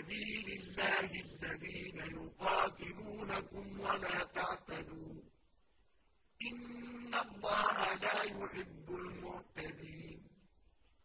سَبِيلِ اللَّهِ الَّذِينَ يُقَاتِلُونَكُمْ وَلَا تَعْتَدُوا ۚ إِنَّ اللَّهَ لَا يُحِبُّ